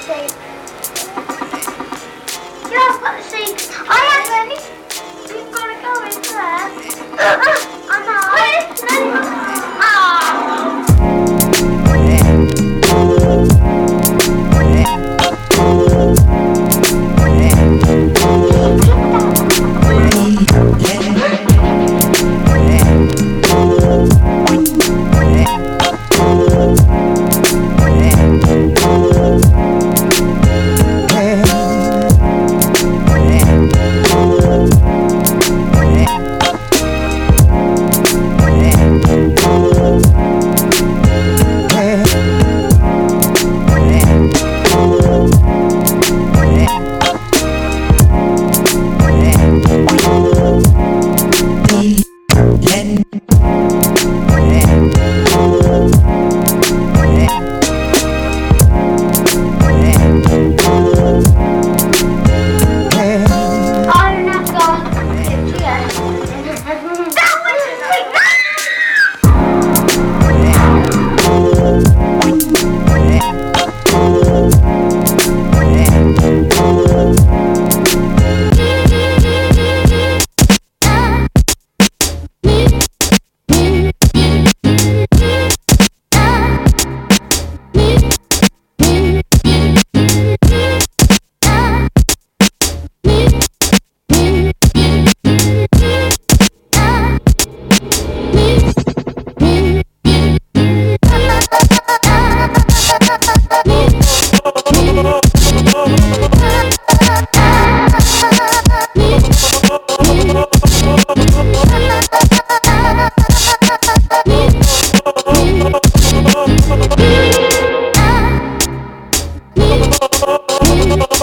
the. Yeah, I've got the secret. I have. We've got to go in there. I. Wait, no,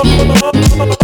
Come.